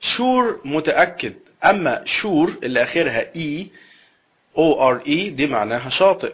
sure متأكد. أما shore اللي أخرها E O R E دي معناها شاطئ.